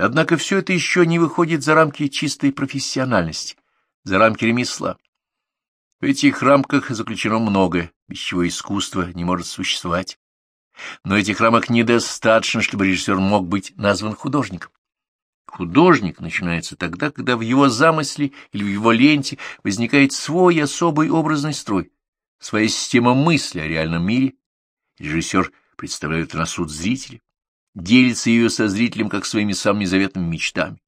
Однако все это еще не выходит за рамки чистой профессиональности, за рамки ремесла. В этих рамках заключено многое, без чего искусство не может существовать. Но этих рамок недостаточно, чтобы режиссер мог быть назван художником. Художник начинается тогда, когда в его замысле или в его ленте возникает свой особый образный строй, своя система мысли о реальном мире. Режиссер представляет на суд зрителя, делится ее со зрителем как своими самыми заветными мечтами.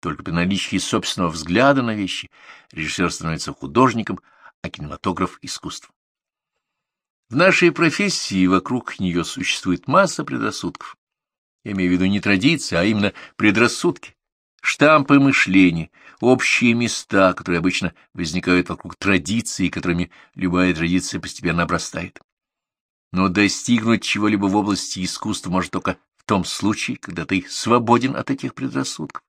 Только при наличии собственного взгляда на вещи режиссер становится художником, а кинематограф — искусством. В нашей профессии вокруг нее существует масса предрассудков. Я имею в виду не традиции, а именно предрассудки, штампы мышления, общие места, которые обычно возникают вокруг традиции, которыми любая традиция постепенно обрастает. Но достигнуть чего-либо в области искусства можно только в том случае, когда ты свободен от этих предрассудков.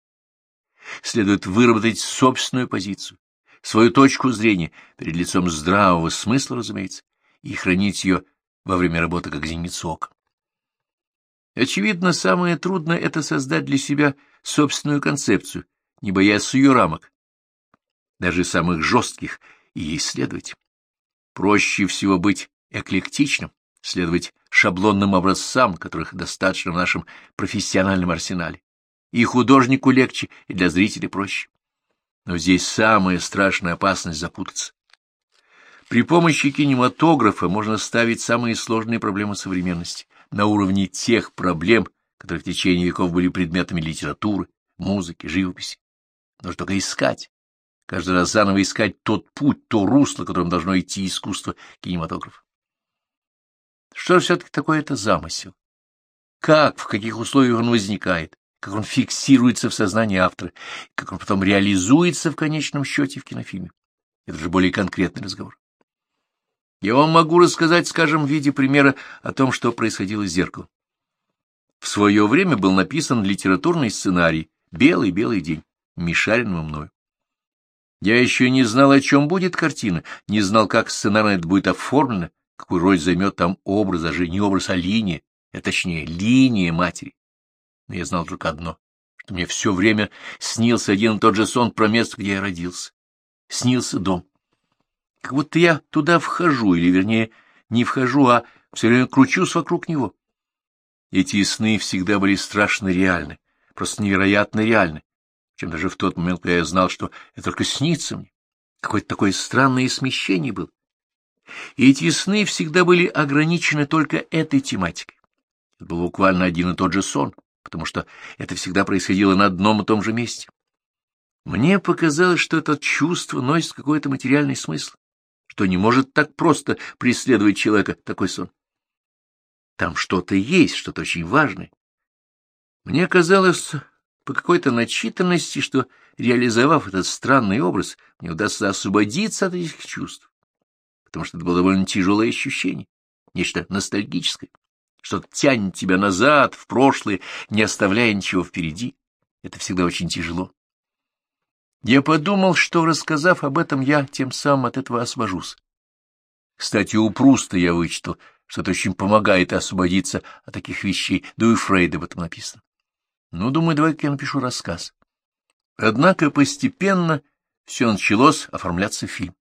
Следует выработать собственную позицию, свою точку зрения перед лицом здравого смысла, разумеется, и хранить ее во время работы как зеницу. Очевидно, самое трудное — это создать для себя собственную концепцию, не боясь ее рамок, даже самых жестких, и ей следовать. Проще всего быть эклектичным, следовать шаблонным образцам, которых достаточно в нашем профессиональном арсенале. И художнику легче, и для зрителя проще. Но здесь самая страшная опасность запутаться. При помощи кинематографа можно ставить самые сложные проблемы современности на уровне тех проблем, которые в течение веков были предметами литературы, музыки, живописи. Нужно только искать, каждый раз заново искать тот путь, то русло, которым должно идти искусство кинематографа. Что же все-таки такое это замысел? Как, в каких условиях он возникает, как он фиксируется в сознании автора, как он потом реализуется в конечном счете в кинофильме? Это же более конкретный разговор. Я вам могу рассказать, скажем, в виде примера о том, что происходило с зеркалом. В свое время был написан литературный сценарий «Белый-белый день», Мишарином и мною. Я еще не знал, о чем будет картина, не знал, как сценарно это будет оформлено, какую роль займет там образ, даже не образ, а линия, а точнее, линия матери. Но я знал только одно, что мне все время снился один и тот же сон про место, где я родился. Снился дом как будто я туда вхожу, или, вернее, не вхожу, а все время кручусь вокруг него. Эти сны всегда были страшно реальны, просто невероятно реальны, чем даже в тот момент, когда я знал, что это только снится мне. Какое-то такое странное смещение было. И эти сны всегда были ограничены только этой тематикой. Это был буквально один и тот же сон, потому что это всегда происходило на одном и том же месте. Мне показалось, что это чувство носит какой-то материальный смысл что не может так просто преследовать человека такой сон. Там что-то есть, что-то очень важное. Мне казалось по какой-то начитанности, что, реализовав этот странный образ, мне удастся освободиться от этих чувств, потому что это было довольно тяжелое ощущение, нечто ностальгическое, что тянет тебя назад, в прошлое, не оставляя ничего впереди. Это всегда очень тяжело. Я подумал, что, рассказав об этом, я тем самым от этого освобожусь. Кстати, у Пруста я вычитал, что это очень помогает освободиться от таких вещей, да и Фрейда об этом написано. Ну, думаю, давай-ка я напишу рассказ. Однако постепенно все началось оформляться в фильм.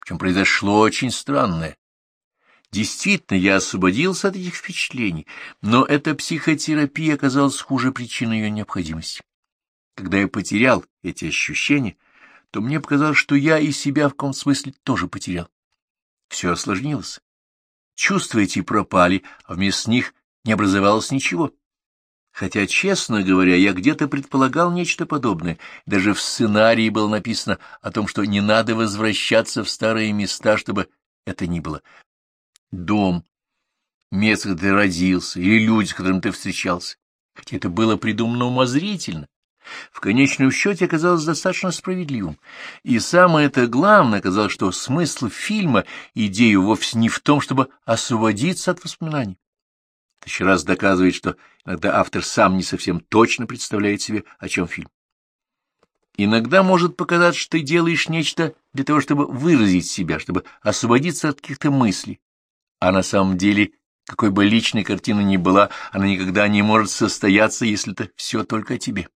Причем произошло очень странное. Действительно, я освободился от этих впечатлений, но эта психотерапия оказалась хуже причины ее необходимости. Когда я потерял эти ощущения, то мне показалось, что я и себя в каком смысле тоже потерял. Все осложнилось. Чувства эти пропали, а вместо них не образовалось ничего. Хотя, честно говоря, я где-то предполагал нечто подобное. Даже в сценарии было написано о том, что не надо возвращаться в старые места, чтобы это ни было. Дом, место, где ты родился, или люди, с которыми ты встречался. Хотя это было придумано умозрительно, в конечном счете оказалось достаточно справедливым. И самое это главное оказалось, что смысл фильма, идею вовсе не в том, чтобы освободиться от воспоминаний. Еще раз доказывает, что иногда автор сам не совсем точно представляет себе, о чем фильм. Иногда может показаться, что ты делаешь нечто для того, чтобы выразить себя, чтобы освободиться от каких-то мыслей. А на самом деле, какой бы личной картины ни была, она никогда не может состояться, если это все только о тебе.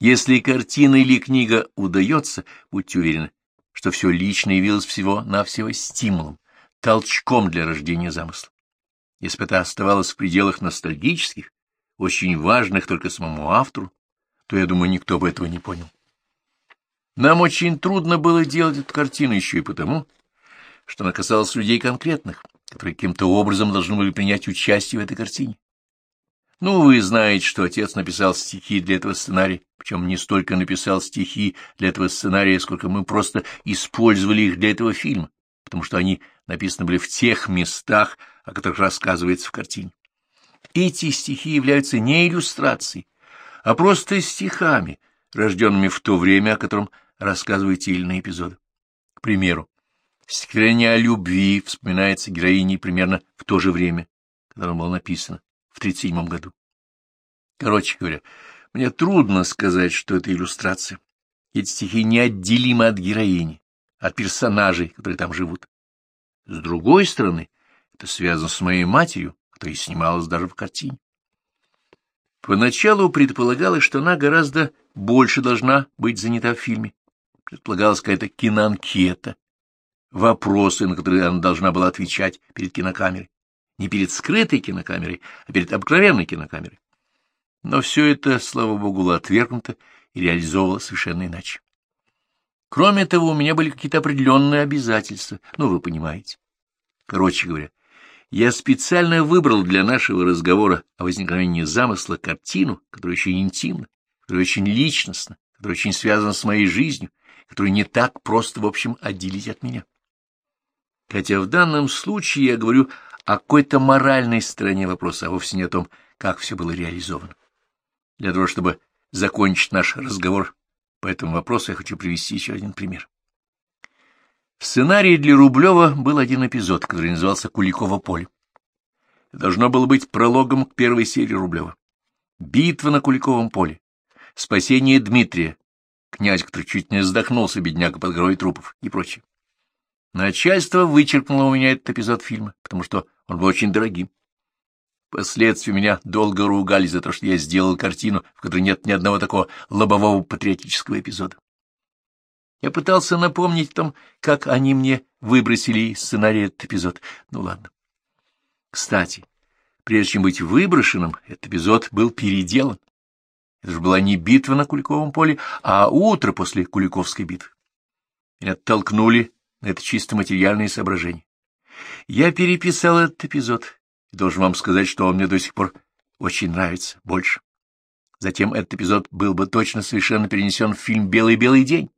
Если картина или книга удается, будьте уверены, что все лично явилось всего-навсего стимулом, толчком для рождения замысла. Если бы это оставалось в пределах ностальгических, очень важных только самому автору, то, я думаю, никто бы этого не понял. Нам очень трудно было делать эту картину еще и потому, что она касалась людей конкретных, которые каким-то образом должны были принять участие в этой картине. Ну, вы знаете, что отец написал стихи для этого сценария, причем не столько написал стихи для этого сценария, сколько мы просто использовали их для этого фильма, потому что они написаны были в тех местах, о которых рассказывается в картине. Эти стихи являются не иллюстрацией, а просто стихами, рожденными в то время, о котором рассказывают те или иные эпизоды. К примеру, стихотворение о любви вспоминается героиней примерно в то же время, когда оно было написано, в 1937 году. Короче говоря, мне трудно сказать, что это иллюстрация. Эти стихи неотделимы от героини, от персонажей, которые там живут. С другой стороны, это связано с моей матерью, которая снималась даже в картине. Поначалу предполагалось, что она гораздо больше должна быть занята в фильме. Предполагалась какая-то киноанкета, вопросы, на которые она должна была отвечать перед кинокамерой. Не перед скрытой кинокамерой, а перед обыкновенной кинокамерой. Но все это, слава богу, было отвергнуто и реализовывалось совершенно иначе. Кроме того, у меня были какие-то определенные обязательства, ну, вы понимаете. Короче говоря, я специально выбрал для нашего разговора о возникновении замысла картину, которая очень интимна, которая очень личностна, которая очень связана с моей жизнью, которую не так просто, в общем, отделить от меня. Хотя в данном случае я говорю о какой-то моральной стороне вопроса, а вовсе не о том, как все было реализовано. Для того, чтобы закончить наш разговор по этому вопросу, я хочу привести еще один пример. В сценарии для Рублева был один эпизод, который назывался «Куликово поле». Это должно было быть прологом к первой серии Рублева. Битва на Куликовом поле. Спасение Дмитрия. Князь, который чуть не вздохнулся, бедняга под горой трупов и прочее. Начальство вычеркнуло у меня этот эпизод фильма, потому что он был очень дорогим. Впоследствии меня долго ругали за то, что я сделал картину, в которой нет ни одного такого лобового патриотического эпизода. Я пытался напомнить о том, как они мне выбросили из сценария этот эпизод. Ну ладно. Кстати, прежде чем быть выброшенным, этот эпизод был переделан. Это же была не битва на Куликовом поле, а утро после Куликовской битвы. Меня оттолкнули на это чисто материальные соображения. Я переписал этот эпизод должен вам сказать, что он мне до сих пор очень нравится, больше. Затем этот эпизод был бы точно совершенно перенесен в фильм «Белый-белый день».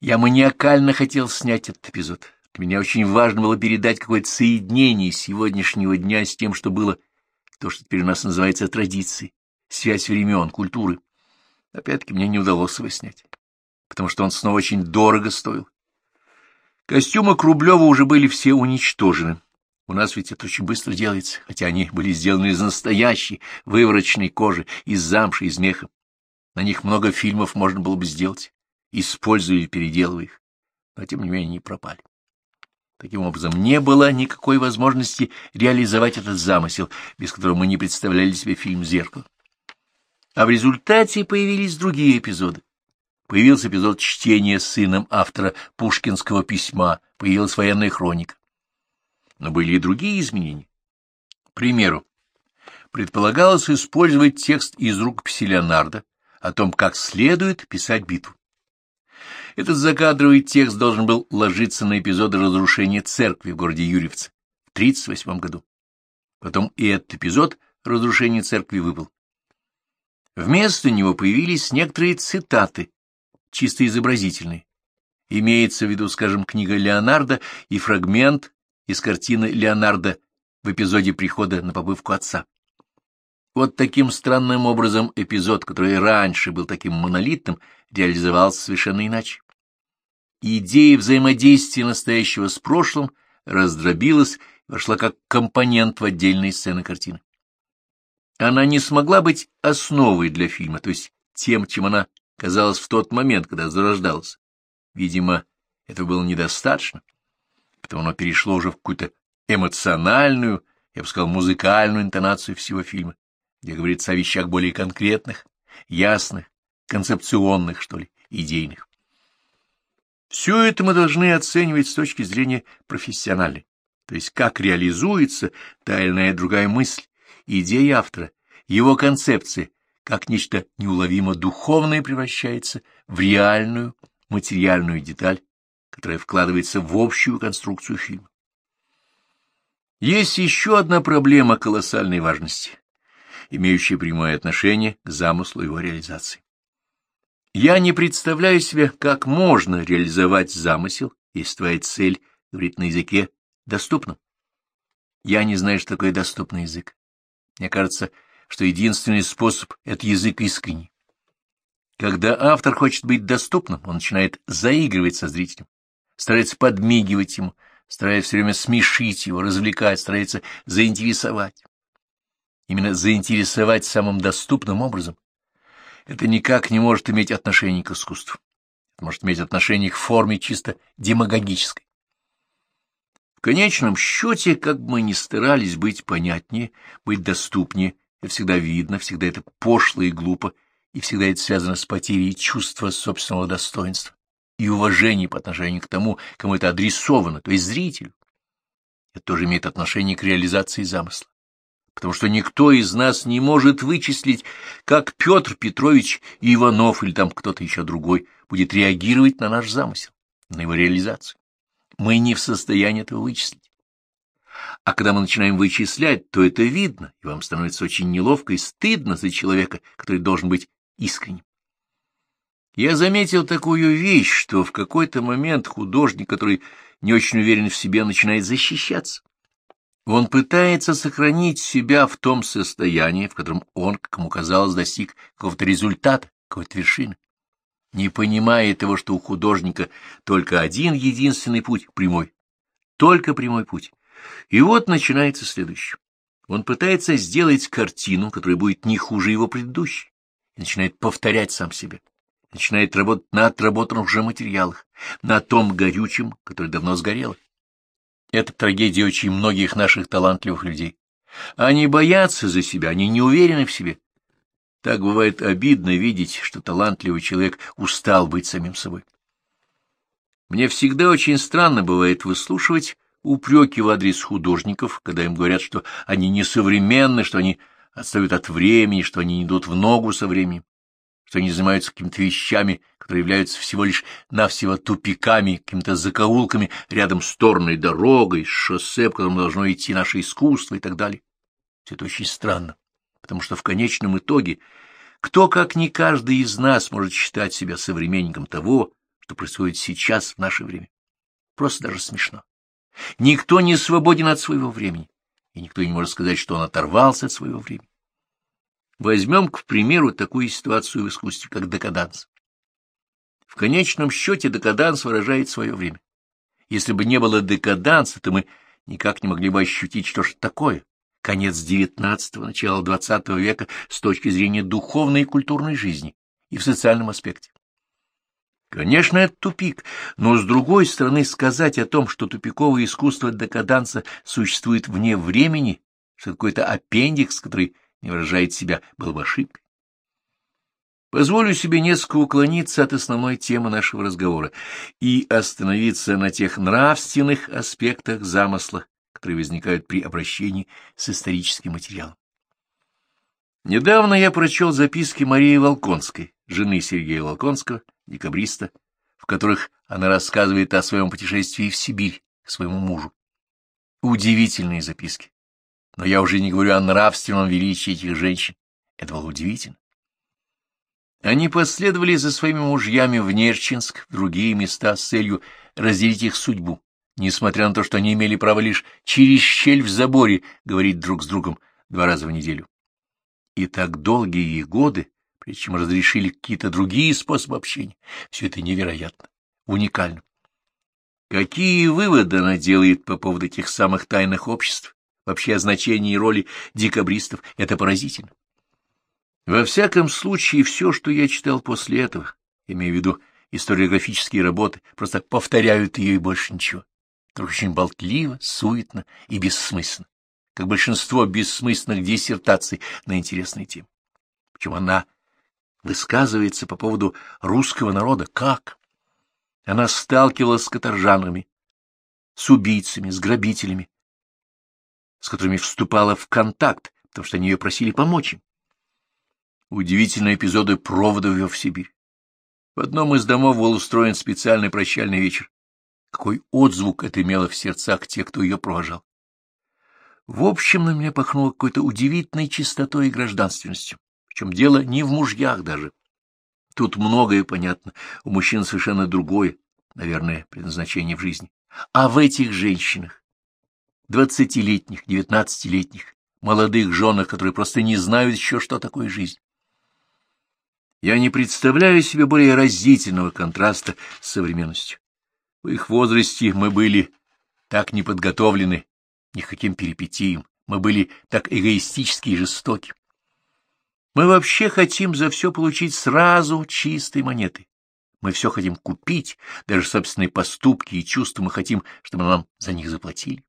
Я маниакально хотел снять этот эпизод. Для меня очень важно было передать какое-то соединение сегодняшнего дня с тем, что было, то, что теперь у нас называется традицией, связь времен, культуры. Опять-таки мне не удалось его снять, потому что он снова очень дорого стоил. Костюмы к Рублеву уже были все уничтожены. У нас ведь это очень быстро делается, хотя они были сделаны из настоящей, вывороченной кожи, из замши, из меха. На них много фильмов можно было бы сделать используя и переделывая их, но тем не менее не пропали. Таким образом, не было никакой возможности реализовать этот замысел, без которого мы не представляли себе фильм «Зеркало». А в результате появились другие эпизоды. Появился эпизод чтения сыном автора пушкинского письма, появилась военная хроника. Но были и другие изменения. К примеру, предполагалось использовать текст из рукописи Леонардо о том, как следует писать битву. Этот закадровый текст должен был ложиться на эпизоды разрушения церкви в городе Юрьевце в 1938 году. Потом и этот эпизод разрушения церкви выпал. Вместо него появились некоторые цитаты, чисто изобразительные. Имеется в виду, скажем, книга Леонардо и фрагмент из картины Леонардо в эпизоде прихода на побывку отца. Вот таким странным образом эпизод, который раньше был таким монолитным, реализовался совершенно иначе. Идея взаимодействия настоящего с прошлым раздробилась и вошла как компонент в отдельные сцены картины. Она не смогла быть основой для фильма, то есть тем, чем она казалась в тот момент, когда зарождалась. Видимо, этого было недостаточно, потому оно перешло уже в какую-то эмоциональную, я бы сказал, музыкальную интонацию всего фильма где говорится о вещах более конкретных, ясных, концепционных, что ли, идейных. Все это мы должны оценивать с точки зрения профессиональной, то есть как реализуется та или иная другая мысль, идея автора, его концепция, как нечто неуловимо духовное превращается в реальную материальную деталь, которая вкладывается в общую конструкцию фильма. Есть еще одна проблема колоссальной важности, имеющая прямое отношение к замыслу его реализации. Я не представляю себе, как можно реализовать замысел, если твоя цель говорит на языке доступном. Я не знаю, что такое доступный язык. Мне кажется, что единственный способ — это язык искренний. Когда автор хочет быть доступным, он начинает заигрывать со зрителем, старается подмигивать ему, старается все время смешить его, развлекать, старается заинтересовать. Именно заинтересовать самым доступным образом это никак не может иметь отношения к искусству. Это может иметь отношение к форме чисто демагогической. В конечном счете, как бы мы ни старались быть понятнее, быть доступнее, это всегда видно, всегда это пошло и глупо, и всегда это связано с потерей чувства собственного достоинства и уважения по отношению к тому, кому это адресовано, то есть зрителю. Это тоже имеет отношение к реализации замысла потому что никто из нас не может вычислить, как Петр Петрович Иванов или там кто-то еще другой будет реагировать на наш замысел, на его реализацию. Мы не в состоянии этого вычислить. А когда мы начинаем вычислять, то это видно, и вам становится очень неловко и стыдно за человека, который должен быть искренним. Я заметил такую вещь, что в какой-то момент художник, который не очень уверен в себе, начинает защищаться. Он пытается сохранить себя в том состоянии, в котором он, как ему казалось, достиг какого-то результата, какой-то вершины. Не понимая того, что у художника только один единственный путь — прямой. Только прямой путь. И вот начинается следующее. Он пытается сделать картину, которая будет не хуже его предыдущей, начинает повторять сам себя. Начинает работать на отработанных уже материалах, на том горючем, который давно сгорело. Это трагедия очень многих наших талантливых людей. Они боятся за себя, они не уверены в себе. Так бывает обидно видеть, что талантливый человек устал быть самим собой. Мне всегда очень странно бывает выслушивать упреки в адрес художников, когда им говорят, что они несовременны, что они отстают от времени, что они идут в ногу со временем что они занимаются какими-то вещами, которые являются всего лишь навсего тупиками, какими-то закоулками рядом с торной дорогой, с шоссе, по которому должно идти наше искусство и так далее. Все это очень странно, потому что в конечном итоге кто, как не каждый из нас, может считать себя современником того, что происходит сейчас в наше время. Просто даже смешно. Никто не свободен от своего времени, и никто не может сказать, что он оторвался от своего времени. Возьмем, к примеру, такую ситуацию в искусстве, как декаданс. В конечном счете декаданс выражает свое время. Если бы не было декаданса, то мы никак не могли бы ощутить, что же такое конец XIX – начало XX века с точки зрения духовной и культурной жизни и в социальном аспекте. Конечно, это тупик, но, с другой стороны, сказать о том, что тупиковое искусство декаданса существует вне времени, что какой-то аппендикс, который не выражает себя, был бы ошибкой. Позволю себе несколько уклониться от основной темы нашего разговора и остановиться на тех нравственных аспектах замысла, которые возникают при обращении с историческим материалом. Недавно я прочел записки Марии Волконской, жены Сергея Волконского, декабриста, в которых она рассказывает о своем путешествии в Сибирь к своему мужу. Удивительные записки. Но я уже не говорю о нравственном величии этих женщин. Это было удивительно. Они последовали за своими мужьями в Нерчинск, в другие места с целью разделить их судьбу, несмотря на то, что они имели право лишь через щель в заборе говорить друг с другом два раза в неделю. И так долгие годы, прежде чем разрешили какие-то другие способы общения, все это невероятно, уникально. Какие выводы она делает по поводу этих самых тайных обществ, вообще о значении и роли декабристов, это поразительно. Во всяком случае, все, что я читал после этого, имею в виду историографические работы, просто повторяют ее и больше ничего. Только очень болтливо, суетно и бессмысленно, как большинство бессмысленных диссертаций на интересные темы. Причем она высказывается по поводу русского народа. Как? Она сталкивалась с каторжанами, с убийцами, с грабителями, с которыми вступала в контакт, потому что они ее просили помочь им. Удивительные эпизоды провода ее в Сибирь. В одном из домов был устроен специальный прощальный вечер. Какой отзвук это имело в сердцах тех, кто ее провожал. В общем, на меня пахнуло какой-то удивительной чистотой и гражданственностью. Причем дело не в мужьях даже. Тут многое понятно. У мужчин совершенно другое, наверное, предназначение в жизни. А в этих женщинах, двадцатилетних, девятнадцатилетних, молодых женах, которые просто не знают еще, что такое жизнь. Я не представляю себе более разительного контраста с современностью. В их возрасте мы были так неподготовлены ни к каким перипетиям, мы были так эгоистически и жестоки. Мы вообще хотим за все получить сразу чистой монеты. Мы все хотим купить, даже собственные поступки и чувства мы хотим, чтобы нам за них заплатили.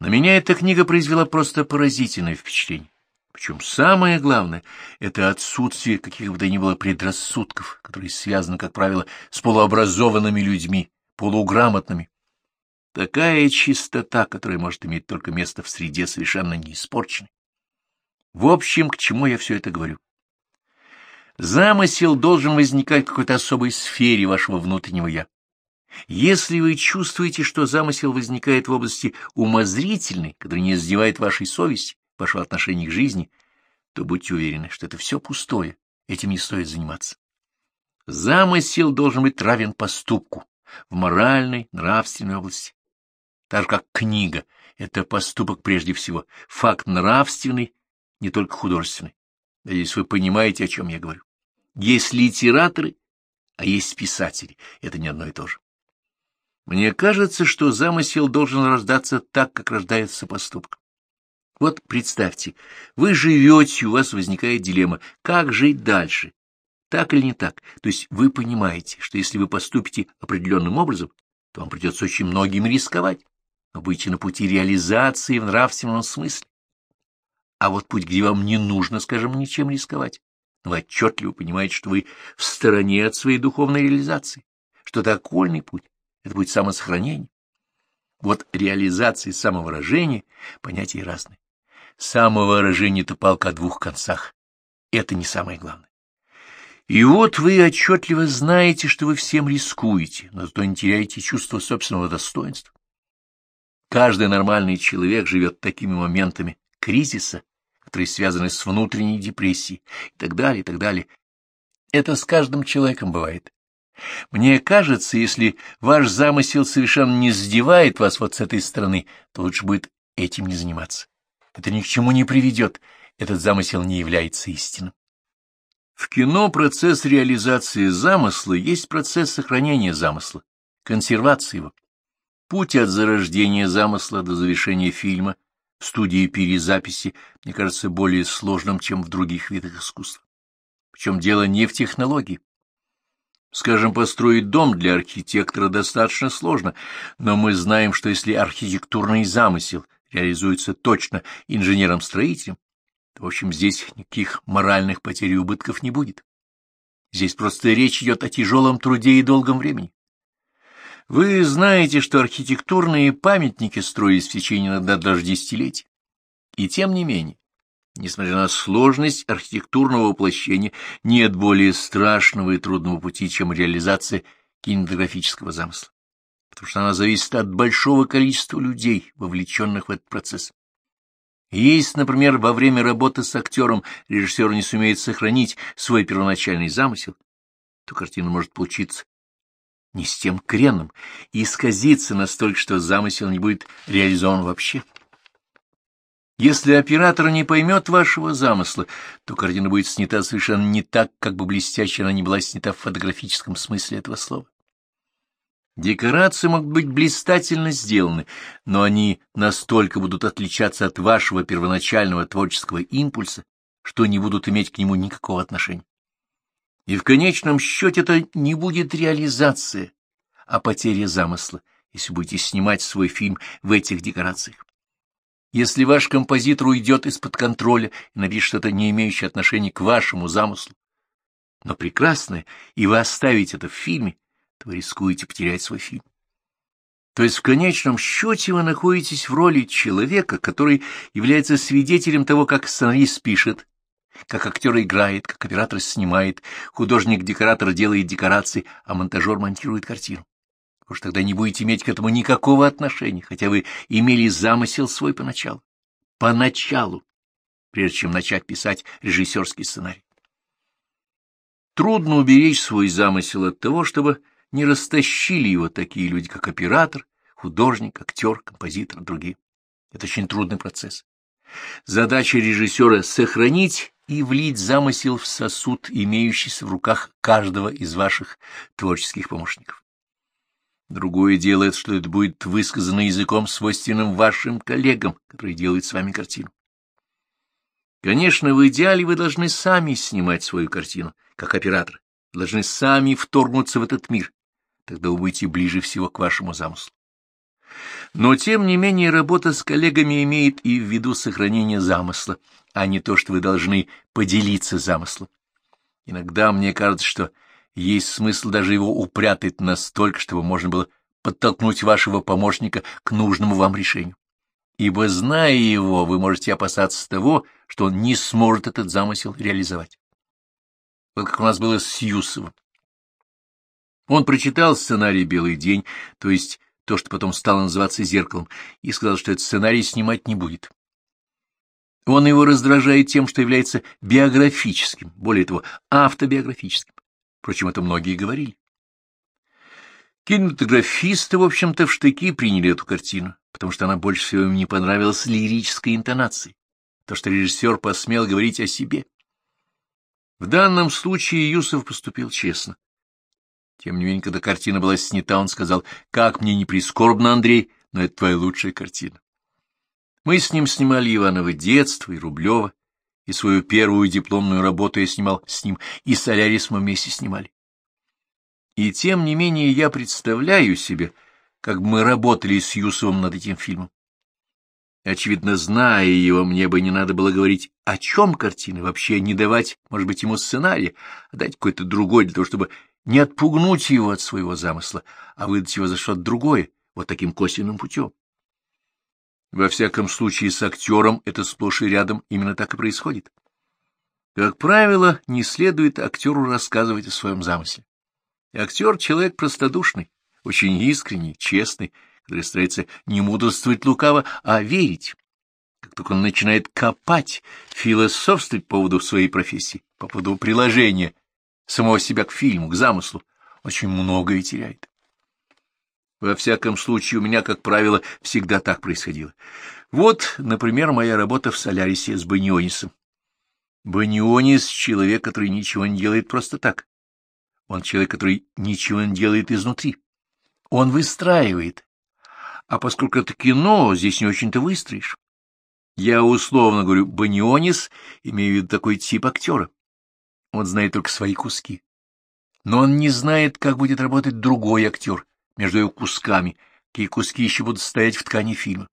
На меня эта книга произвела просто поразительное впечатление. Причем самое главное — это отсутствие каких бы то ни было предрассудков, которые связаны, как правило, с полуобразованными людьми, полуграмотными. Такая чистота, которая может иметь только место в среде совершенно не испорченной. В общем, к чему я все это говорю? Замысел должен возникать в какой-то особой сфере вашего внутреннего «я». Если вы чувствуете, что замысел возникает в области умозрительной, который не задевает вашей совести, вашего отношения к жизни, то будьте уверены, что это все пустое, этим не стоит заниматься. Замысел должен быть равен поступку в моральной, нравственной области. Так же, как книга — это поступок прежде всего, факт нравственный, не только художественный. Надеюсь, вы понимаете, о чем я говорю. Есть литераторы, а есть писатели. Это не одно и то же. Мне кажется, что замысел должен рождаться так, как рождается поступок. Вот представьте, вы живете, у вас возникает дилемма, как жить дальше, так или не так. То есть вы понимаете, что если вы поступите определенным образом, то вам придется очень многим рисковать, но будете на пути реализации в нравственном смысле. А вот путь, где вам не нужно, скажем, ничем рисковать, но вы отчетливо понимаете, что вы в стороне от своей духовной реализации, что это окольный путь, это будет самосохранение. Вот реализация и самовыражение — понятия разные. Самовыражение — это палка о двух концах. Это не самое главное. И вот вы отчетливо знаете, что вы всем рискуете, но зато не теряете чувство собственного достоинства. Каждый нормальный человек живет такими моментами кризиса, которые связаны с внутренней депрессией и так далее, и так далее. Это с каждым человеком бывает. Мне кажется, если ваш замысел совершенно не задевает вас вот с этой стороны, то лучше будет этим не заниматься. Это ни к чему не приведет, этот замысел не является истинным. В кино процесс реализации замысла есть процесс сохранения замысла, консервации его. Путь от зарождения замысла до завершения фильма студии перезаписи мне кажется более сложным, чем в других видах искусства. Причем дело не в технологии. Скажем, построить дом для архитектора достаточно сложно, но мы знаем, что если архитектурный замысел реализуется точно инженером-строителем, то, в общем, здесь никаких моральных потерь и убытков не будет. Здесь просто речь идет о тяжелом труде и долгом времени. Вы знаете, что архитектурные памятники строились в течение иногда даже десятилетий. И тем не менее, несмотря на сложность архитектурного воплощения, нет более страшного и трудного пути, чем реализация кинематографического замысла потому что она зависит от большого количества людей, вовлеченных в этот процесс. Если, например, во время работы с актером режиссер не сумеет сохранить свой первоначальный замысел, то картина может получиться не с тем креном и исказиться настолько, что замысел не будет реализован вообще. Если оператор не поймет вашего замысла, то картина будет снята совершенно не так, как бы блестяще она не была снята в фотографическом смысле этого слова. Декорации могут быть блистательно сделаны, но они настолько будут отличаться от вашего первоначального творческого импульса, что не будут иметь к нему никакого отношения. И в конечном счете это не будет реализация, а потеря замысла, если будете снимать свой фильм в этих декорациях. Если ваш композитор уйдет из-под контроля и напишет что-то, не имеющее отношения к вашему замыслу, но прекрасное, и вы оставите это в фильме, то вы рискуете потерять свой фильм. То есть в конечном счете вы находитесь в роли человека, который является свидетелем того, как сценарист пишет, как актер играет, как оператор снимает, художник-декоратор делает декорации, а монтажер монтирует картину. Уж тогда не будете иметь к этому никакого отношения, хотя вы имели замысел свой поначалу. Поначалу, прежде чем начать писать режиссерский сценарий. Трудно уберечь свой замысел от того, чтобы не растащили его такие люди, как оператор, художник, актер, композитор, другие. Это очень трудный процесс. Задача режиссера — сохранить и влить замысел в сосуд, имеющийся в руках каждого из ваших творческих помощников. Другое дело, что это будет высказано языком, свойственным вашим коллегам, которые делают с вами картину. Конечно, в идеале вы должны сами снимать свою картину, как оператор, должны сами вторгнуться в этот мир, тогда вы будете ближе всего к вашему замыслу. Но, тем не менее, работа с коллегами имеет и в виду сохранение замысла, а не то, что вы должны поделиться замыслом. Иногда мне кажется, что есть смысл даже его упрятать настолько, чтобы можно было подтолкнуть вашего помощника к нужному вам решению. Ибо, зная его, вы можете опасаться того, что он не сможет этот замысел реализовать. Вот как у нас было с Юсовым. Он прочитал сценарий «Белый день», то есть то, что потом стало называться «Зеркалом», и сказал, что этот сценарий снимать не будет. Он его раздражает тем, что является биографическим, более того, автобиографическим. Впрочем, это многие говорили. Кинематографисты, в общем-то, в штыки приняли эту картину, потому что она больше всего им не понравилась лирической интонацией, то, что режиссер посмел говорить о себе. В данном случае Юсов поступил честно. Тем не менее, когда картина была снята, он сказал, «Как мне не прискорбно, Андрей, но это твоя лучшая картина». Мы с ним снимали Иваново детство и Рублева, и свою первую дипломную работу я снимал с ним, и «Солярис» мы вместе снимали. И тем не менее я представляю себе, как бы мы работали с Юсовым над этим фильмом. Очевидно, зная его, мне бы не надо было говорить, о чем картина, вообще не давать, может быть, ему сценария, а дать какой-то другой, для того, чтобы не отпугнуть его от своего замысла, а выдать его за что-то другое, вот таким косвенным путем. Во всяком случае, с актером это сплошь и рядом именно так и происходит. Как правило, не следует актеру рассказывать о своем замысле. Актер — человек простодушный, очень искренний, честный, который старается не мудрствовать лукаво, а верить. Как только он начинает копать, философствовать по поводу своей профессии, по поводу приложения самого себя к фильму, к замыслу, очень многое теряет. Во всяком случае, у меня, как правило, всегда так происходило. Вот, например, моя работа в Солярисе с Банионисом. Банионис — человек, который ничего не делает просто так. Он человек, который ничего не делает изнутри. Он выстраивает. А поскольку это кино, здесь не очень-то выстроишь. Я условно говорю «банионис», имею в виду такой тип актера. Он знает только свои куски. Но он не знает, как будет работать другой актер, между его кусками, какие куски еще будут стоять в ткани фильма.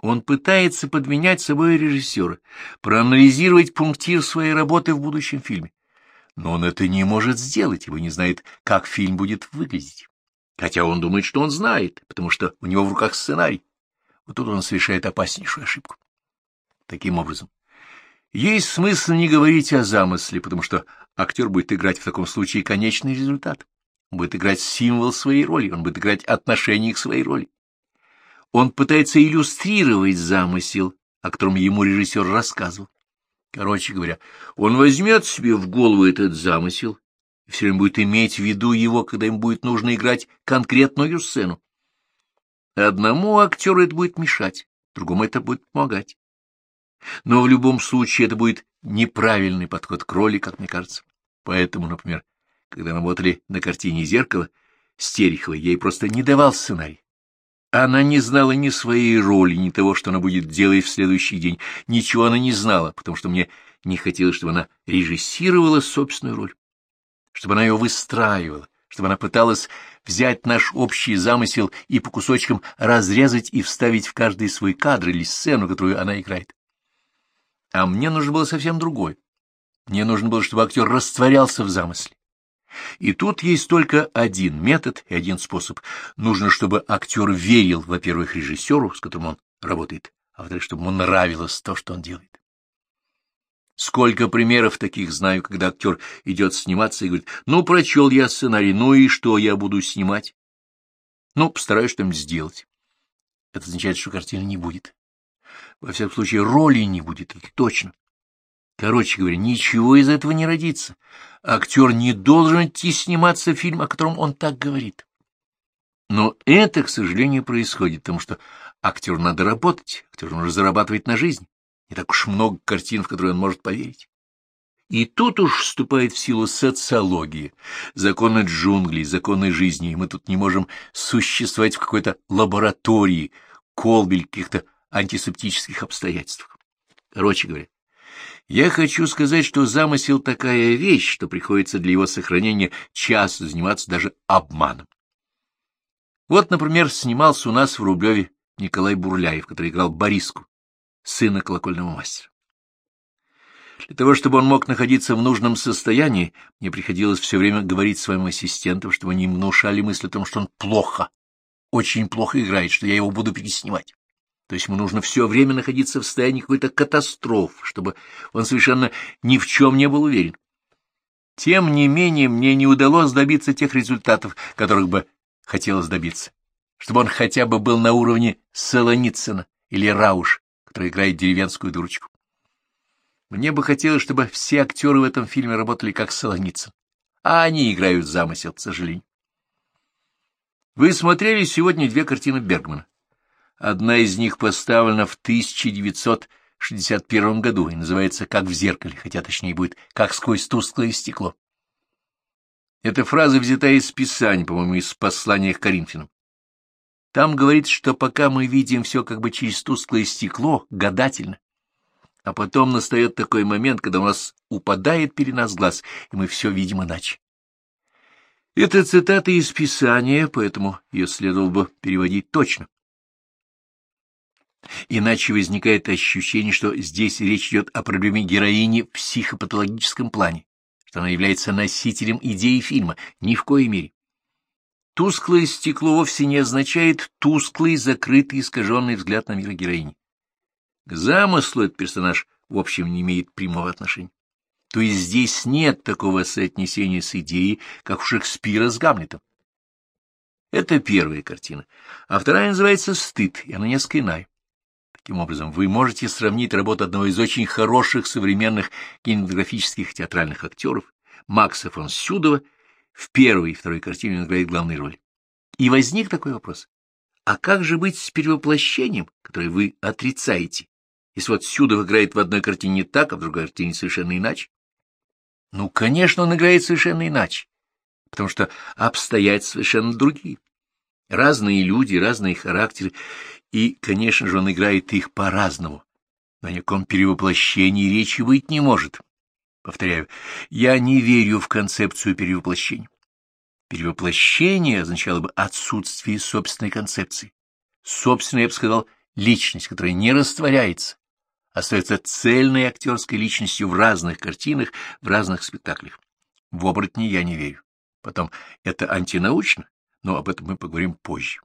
Он пытается подменять собой режиссера, проанализировать пунктир своей работы в будущем фильме. Но он это не может сделать, ибо не знает, как фильм будет выглядеть. Хотя он думает, что он знает, потому что у него в руках сценарий. Вот тут он совершает опаснейшую ошибку. Таким образом, есть смысл не говорить о замысле, потому что актер будет играть в таком случае конечный результат. Будет играть символ своей роли, он будет играть отношение к своей роли. Он пытается иллюстрировать замысел, о котором ему режиссер рассказывал. Короче говоря, он возьмет себе в голову этот замысел и все время будет иметь в виду его, когда ему будет нужно играть конкретную сцену. Одному актеру это будет мешать, другому это будет помогать. Но в любом случае это будет неправильный подход к роли, как мне кажется. Поэтому, например, когда работали на картине «Зеркало» с Тереховой, я ей просто не давал сценарий. Она не знала ни своей роли, ни того, что она будет делать в следующий день. Ничего она не знала, потому что мне не хотелось, чтобы она режиссировала собственную роль, чтобы она ее выстраивала, чтобы она пыталась взять наш общий замысел и по кусочкам разрезать и вставить в каждый свой кадр или сцену, которую она играет. А мне нужно было совсем другое. Мне нужно было, чтобы актер растворялся в замысле. И тут есть только один метод и один способ. Нужно, чтобы актер верил, во-первых, режиссеру, с которым он работает, а во-вторых, чтобы ему нравилось то, что он делает. Сколько примеров таких знаю, когда актер идет сниматься и говорит, ну, прочел я сценарий, ну и что я буду снимать? Ну, постараюсь что-нибудь сделать. Это означает, что картины не будет. Во всяком случае, роли не будет, это точно. Короче говоря, ничего из этого не родится. Актер не должен идти сниматься в фильм, о котором он так говорит. Но это, к сожалению, происходит, потому что актеру надо работать, актеру нужно зарабатывать на жизнь не так уж много картин, в которые он может поверить. И тут уж вступает в силу социология, законы джунглей, законы жизни, и мы тут не можем существовать в какой-то лаборатории, колбель каких-то антисептических обстоятельствах. Короче говоря, я хочу сказать, что замысел такая вещь, что приходится для его сохранения часто заниматься даже обманом. Вот, например, снимался у нас в Рублеве Николай Бурляев, который играл Бориску сына колокольного мастера. Для того, чтобы он мог находиться в нужном состоянии, мне приходилось все время говорить своим ассистентам, чтобы они внушали мысль о том, что он плохо, очень плохо играет, что я его буду переснимать. То есть ему нужно все время находиться в состоянии какой-то катастрофы, чтобы он совершенно ни в чем не был уверен. Тем не менее, мне не удалось добиться тех результатов, которых бы хотелось добиться, чтобы он хотя бы был на уровне Солоницына или Рауш, который играет деревенскую дурочку. Мне бы хотелось, чтобы все актеры в этом фильме работали как Солоницын, а они играют замысел, к сожалению. Вы смотрели сегодня две картины Бергмана. Одна из них поставлена в 1961 году и называется «Как в зеркале», хотя точнее будет «Как сквозь тусклое стекло». Эта фраза взята из Писания, по-моему, из послания к Коринфянам. Там говорится, что пока мы видим все как бы через тусклое стекло, гадательно. А потом настает такой момент, когда у нас упадает пелена с глаз, и мы все видим иначе. Это цитата из Писания, поэтому ее следовало бы переводить точно. Иначе возникает ощущение, что здесь речь идет о проблеме героини в психопатологическом плане, что она является носителем идеи фильма, ни в коей мере. Тусклое стекло вовсе не означает тусклый, закрытый, искаженный взгляд на мир героини. К замыслу этот персонаж в общем не имеет прямого отношения. То есть здесь нет такого соотнесения с идеей, как у Шекспира с Гамлетом. Это первая картина, а вторая называется «Стыд», и она несколько иная. Таким образом, вы можете сравнить работу одного из очень хороших современных кинематографических театральных актеров, Макса фон Сюдова, в первой и второй картине он играет главные роли. И возник такой вопрос. А как же быть с перевоплощением, которое вы отрицаете, если вот Сюдов играет в одной картине так, а в другой картине совершенно иначе? Ну, конечно, он играет совершенно иначе, потому что обстоятельства совершенно другие. Разные люди, разные характеры, и, конечно же, он играет их по-разному. На никаком перевоплощении речи быть не может. Повторяю, я не верю в концепцию перевоплощения. Перевоплощение означало бы отсутствие собственной концепции. Собственная, я бы сказал, личность, которая не растворяется, остается цельной актерской личностью в разных картинах, в разных спектаклях. В оборотни я не верю. Потом, это антинаучно, но об этом мы поговорим позже.